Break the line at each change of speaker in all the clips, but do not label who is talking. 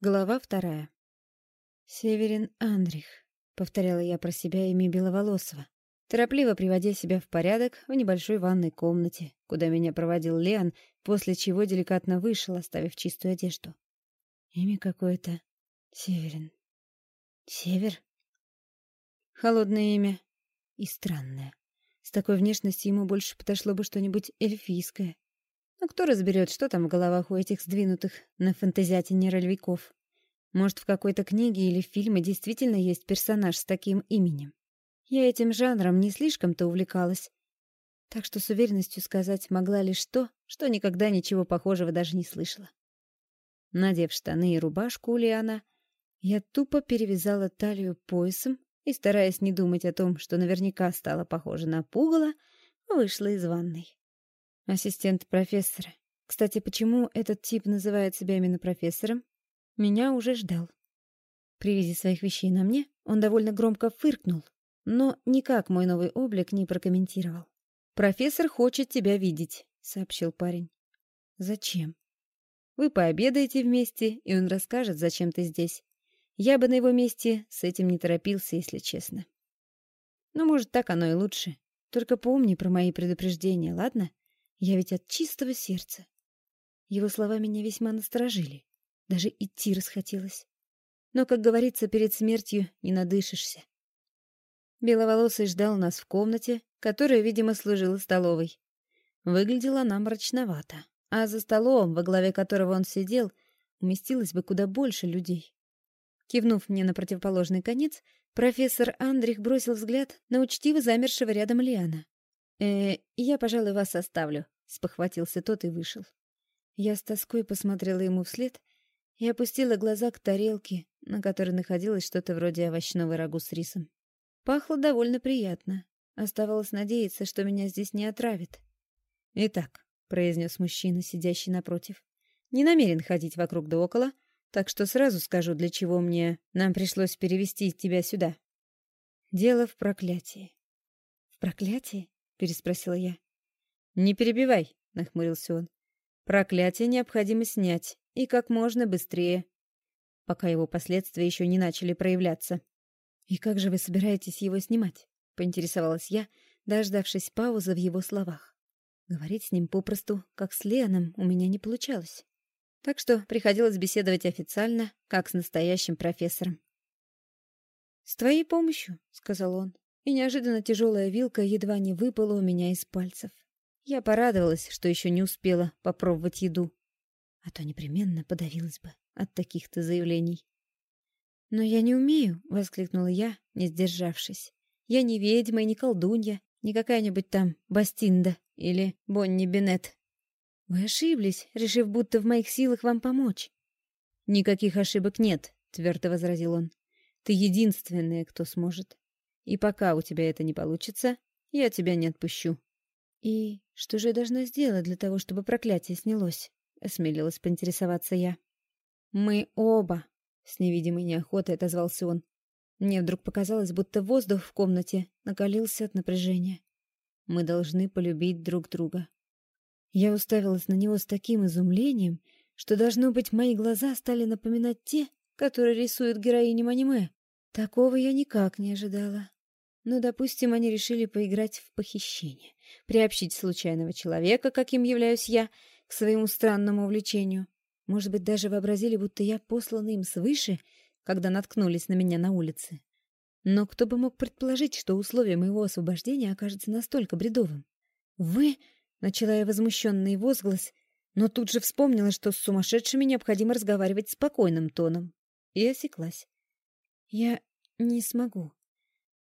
Глава вторая. «Северин Андрих», — повторяла я про себя имя Беловолосова, торопливо приводя себя в порядок в небольшой ванной комнате, куда меня проводил Леон, после чего деликатно вышел, оставив чистую одежду. Имя какое-то. Северин. Север? Холодное имя. И странное. С такой внешностью ему больше подошло бы что-нибудь эльфийское. Но ну, кто разберет, что там в головах у этих сдвинутых на фантазиатине рольвиков? Может, в какой-то книге или фильме действительно есть персонаж с таким именем? Я этим жанром не слишком-то увлекалась. Так что с уверенностью сказать могла лишь то, что никогда ничего похожего даже не слышала. Надев штаны и рубашку Лиана, я тупо перевязала талию поясом и, стараясь не думать о том, что наверняка стала похожа на пугало, вышла из ванной. Ассистент профессора. Кстати, почему этот тип называет себя именно профессором? Меня уже ждал. При виде своих вещей на мне он довольно громко фыркнул, но никак мой новый облик не прокомментировал. «Профессор хочет тебя видеть», — сообщил парень. «Зачем?» «Вы пообедаете вместе, и он расскажет, зачем ты здесь. Я бы на его месте с этим не торопился, если честно. Но, может, так оно и лучше. Только помни про мои предупреждения, ладно?» Я ведь от чистого сердца. Его слова меня весьма насторожили. Даже идти расхотелось. Но, как говорится, перед смертью не надышишься. Беловолосый ждал нас в комнате, которая, видимо, служила столовой. Выглядела она мрачновато, а за столом, во главе которого он сидел, уместилось бы куда больше людей. Кивнув мне на противоположный конец, профессор Андрих бросил взгляд на учтиво замершего рядом Лиана. «Э, я, пожалуй, вас оставлю», — спохватился тот и вышел. Я с тоской посмотрела ему вслед и опустила глаза к тарелке, на которой находилось что-то вроде овощного рагу с рисом. Пахло довольно приятно. Оставалось надеяться, что меня здесь не отравит. «Итак», — произнес мужчина, сидящий напротив, — «не намерен ходить вокруг да около, так что сразу скажу, для чего мне нам пришлось перевести тебя сюда. Дело в проклятии». «В проклятии?» Переспросила я. «Не перебивай», — нахмурился он. «Проклятие необходимо снять, и как можно быстрее, пока его последствия еще не начали проявляться». «И как же вы собираетесь его снимать?» — поинтересовалась я, дождавшись паузы в его словах. Говорить с ним попросту, как с Леном, у меня не получалось. Так что приходилось беседовать официально, как с настоящим профессором. «С твоей помощью», — сказал он и неожиданно тяжелая вилка едва не выпала у меня из пальцев. Я порадовалась, что еще не успела попробовать еду, а то непременно подавилась бы от таких-то заявлений. «Но я не умею!» — воскликнула я, не сдержавшись. «Я не ведьма и не колдунья, не какая-нибудь там Бастинда или Бонни Беннет. Вы ошиблись, решив, будто в моих силах вам помочь». «Никаких ошибок нет», — твердо возразил он. «Ты единственная, кто сможет. И пока у тебя это не получится, я тебя не отпущу». «И что же я должна сделать для того, чтобы проклятие снялось?» — осмелилась поинтересоваться я. «Мы оба!» — с невидимой неохотой отозвался он. Мне вдруг показалось, будто воздух в комнате накалился от напряжения. Мы должны полюбить друг друга. Я уставилась на него с таким изумлением, что, должно быть, мои глаза стали напоминать те, которые рисуют героиням аниме. Такого я никак не ожидала. Но, допустим, они решили поиграть в похищение, приобщить случайного человека, каким являюсь я, к своему странному увлечению. Может быть, даже вообразили, будто я послана им свыше, когда наткнулись на меня на улице. Но кто бы мог предположить, что условие моего освобождения окажется настолько бредовым? «Вы...» — начала я возмущенный возглас, но тут же вспомнила, что с сумасшедшими необходимо разговаривать спокойным тоном. И осеклась. «Я не смогу.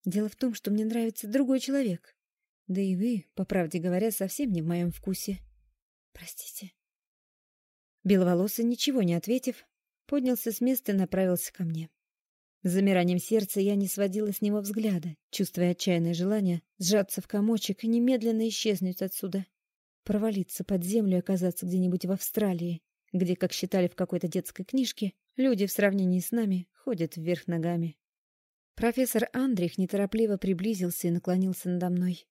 Дело в том, что мне нравится другой человек. Да и вы, по правде говоря, совсем не в моем вкусе. Простите. Беловолосый, ничего не ответив, поднялся с места и направился ко мне. С замиранием сердца я не сводила с него взгляда, чувствуя отчаянное желание сжаться в комочек и немедленно исчезнуть отсюда. Провалиться под землю и оказаться где-нибудь в Австралии, где, как считали в какой-то детской книжке, люди в сравнении с нами ходят вверх ногами. Профессор Андрих неторопливо приблизился и наклонился надо мной.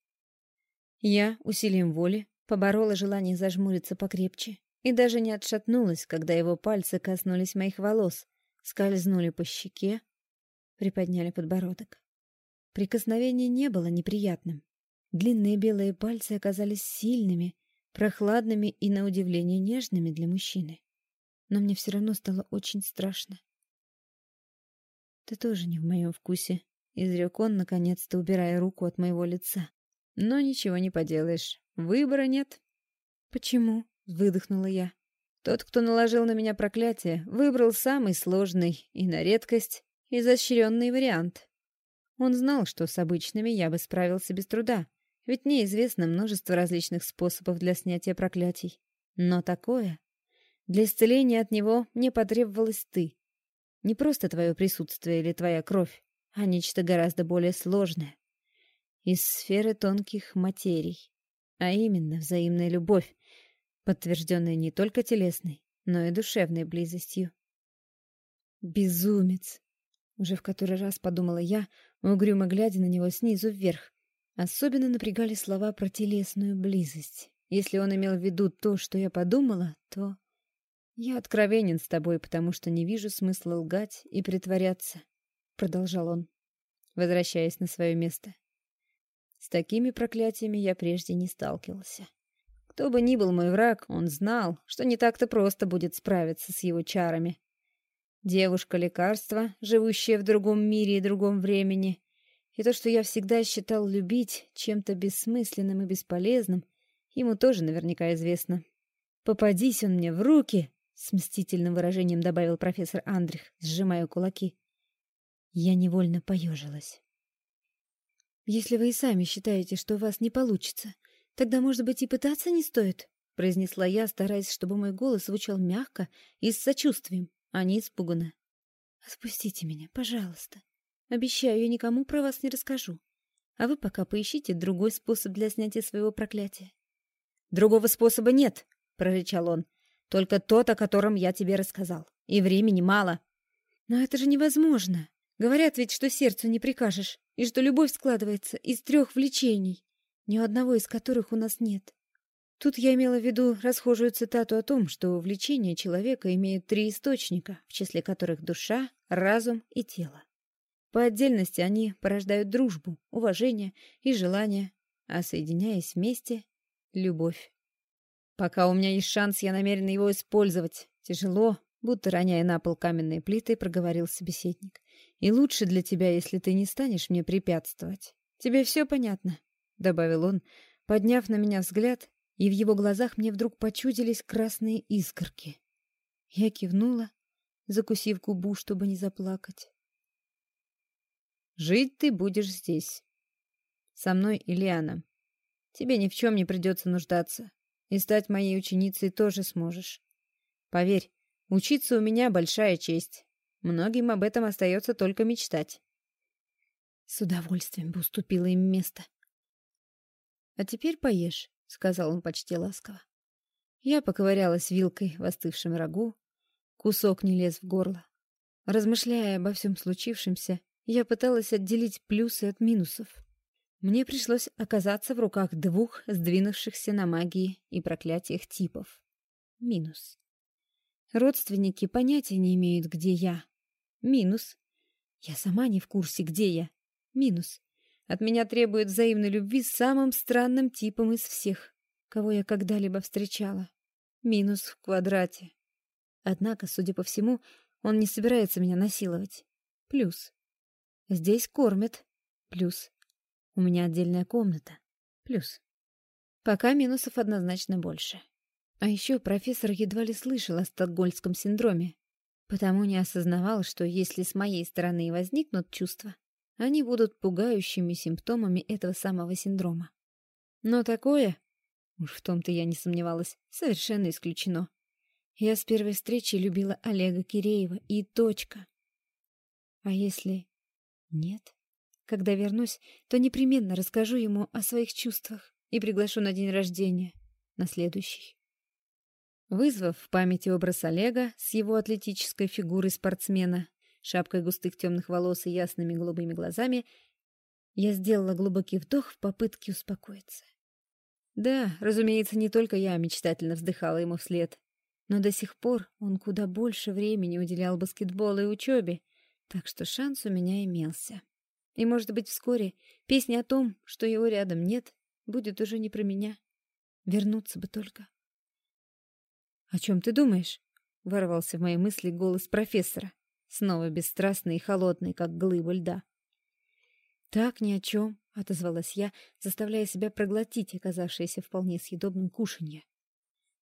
Я, усилием воли, поборола желание зажмуриться покрепче и даже не отшатнулась, когда его пальцы коснулись моих волос, скользнули по щеке, приподняли подбородок. Прикосновение не было неприятным. Длинные белые пальцы оказались сильными, прохладными и, на удивление, нежными для мужчины. Но мне все равно стало очень страшно. «Ты тоже не в моем вкусе», — изрек он, наконец-то убирая руку от моего лица. «Но ничего не поделаешь. Выбора нет». «Почему?» — выдохнула я. «Тот, кто наложил на меня проклятие, выбрал самый сложный и, на редкость, изощренный вариант. Он знал, что с обычными я бы справился без труда, ведь мне известно множество различных способов для снятия проклятий. Но такое... Для исцеления от него мне потребовалась ты. Не просто твое присутствие или твоя кровь, а нечто гораздо более сложное. Из сферы тонких материй. А именно взаимная любовь, подтвержденная не только телесной, но и душевной близостью. Безумец! Уже в который раз подумала я, угрюмо глядя на него снизу вверх. Особенно напрягали слова про телесную близость. Если он имел в виду то, что я подумала, то... «Я откровенен с тобой, потому что не вижу смысла лгать и притворяться», — продолжал он, возвращаясь на свое место. «С такими проклятиями я прежде не сталкивался. Кто бы ни был мой враг, он знал, что не так-то просто будет справиться с его чарами. Девушка-лекарство, живущая в другом мире и другом времени, и то, что я всегда считал любить чем-то бессмысленным и бесполезным, ему тоже наверняка известно. Попадись он мне в руки, с мстительным выражением добавил профессор Андрих, сжимая кулаки. Я невольно поежилась. «Если вы и сами считаете, что у вас не получится, тогда, может быть, и пытаться не стоит?» произнесла я, стараясь, чтобы мой голос звучал мягко и с сочувствием а не испуганно. «Отпустите меня, пожалуйста. Обещаю, я никому про вас не расскажу. А вы пока поищите другой способ для снятия своего проклятия». «Другого способа нет», — прорычал он. «Только тот, о котором я тебе рассказал. И времени мало». «Но это же невозможно. Говорят ведь, что сердцу не прикажешь, и что любовь складывается из трех влечений, ни одного из которых у нас нет. Тут я имела в виду расхожую цитату о том, что влечение человека имеет три источника, в числе которых душа, разум и тело. По отдельности они порождают дружбу, уважение и желание, а соединяясь вместе — любовь. Пока у меня есть шанс, я намерен его использовать. Тяжело, будто роняя на пол каменные плиты, проговорил собеседник. И лучше для тебя, если ты не станешь мне препятствовать. Тебе все понятно, — добавил он, подняв на меня взгляд и в его глазах мне вдруг почудились красные искорки. Я кивнула, закусив губу, чтобы не заплакать. «Жить ты будешь здесь. Со мной Ильяна. Тебе ни в чем не придется нуждаться, и стать моей ученицей тоже сможешь. Поверь, учиться у меня большая честь. Многим об этом остается только мечтать». С удовольствием бы уступила им место. «А теперь поешь. — сказал он почти ласково. Я поковырялась вилкой в остывшем рагу. Кусок не лез в горло. Размышляя обо всем случившемся, я пыталась отделить плюсы от минусов. Мне пришлось оказаться в руках двух сдвинувшихся на магии и проклятиях типов. Минус. Родственники понятия не имеют, где я. Минус. Я сама не в курсе, где я. Минус. От меня требует взаимной любви самым странным типом из всех, кого я когда-либо встречала. Минус в квадрате. Однако, судя по всему, он не собирается меня насиловать. Плюс. Здесь кормят. Плюс. У меня отдельная комната. Плюс. Пока минусов однозначно больше. А еще профессор едва ли слышал о стокгольмском синдроме, потому не осознавал, что если с моей стороны возникнут чувства, они будут пугающими симптомами этого самого синдрома. Но такое, уж в том-то я не сомневалась, совершенно исключено. Я с первой встречи любила Олега Киреева и точка. А если нет? Когда вернусь, то непременно расскажу ему о своих чувствах и приглашу на день рождения, на следующий. Вызвав в памяти образ Олега с его атлетической фигурой спортсмена, шапкой густых темных волос и ясными голубыми глазами, я сделала глубокий вдох в попытке успокоиться. Да, разумеется, не только я мечтательно вздыхала ему вслед. Но до сих пор он куда больше времени уделял баскетболу и учебе, так что шанс у меня имелся. И, может быть, вскоре песня о том, что его рядом нет, будет уже не про меня. Вернуться бы только. «О чем ты думаешь?» — ворвался в мои мысли голос профессора, снова бесстрастный и холодный, как глыба льда. «Так ни о чем», — отозвалась я, заставляя себя проглотить оказавшееся вполне съедобным кушанье.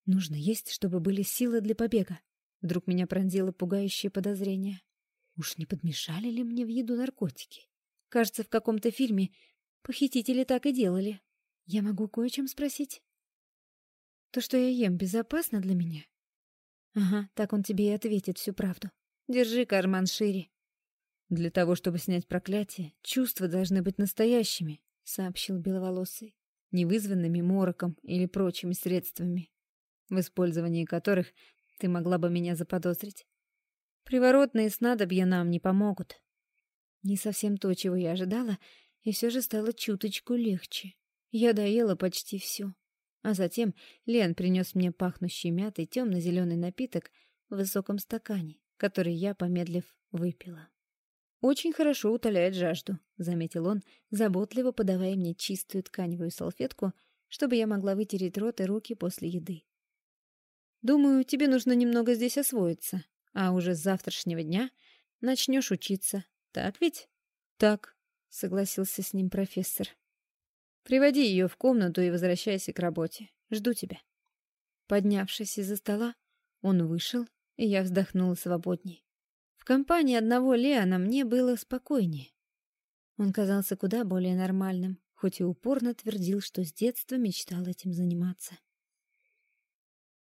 «Нужно есть, чтобы были силы для побега». Вдруг меня пронзило пугающее подозрение. Уж не подмешали ли мне в еду наркотики? Кажется, в каком-то фильме похитители так и делали. Я могу кое о чем спросить? То, что я ем, безопасно для меня? Ага, так он тебе и ответит всю правду. Держи карман шире. Для того, чтобы снять проклятие, чувства должны быть настоящими, сообщил беловолосый, не вызванными мороком или прочими средствами, в использовании которых ты могла бы меня заподозрить. Приворотные снадобья нам не помогут. Не совсем то, чего я ожидала, и все же стало чуточку легче. Я доела почти все. А затем Лен принес мне пахнущий мятой темно-зеленый напиток в высоком стакане, который я, помедлив, выпила. «Очень хорошо утоляет жажду», — заметил он, заботливо подавая мне чистую тканевую салфетку, чтобы я могла вытереть рот и руки после еды. «Думаю, тебе нужно немного здесь освоиться, а уже с завтрашнего дня начнешь учиться. Так ведь?» «Так», — согласился с ним профессор. Приводи ее в комнату и возвращайся к работе. Жду тебя. Поднявшись из-за стола, он вышел, и я вздохнула свободней. В компании одного Леона мне было спокойнее. Он казался куда более нормальным, хоть и упорно твердил, что с детства мечтал этим заниматься.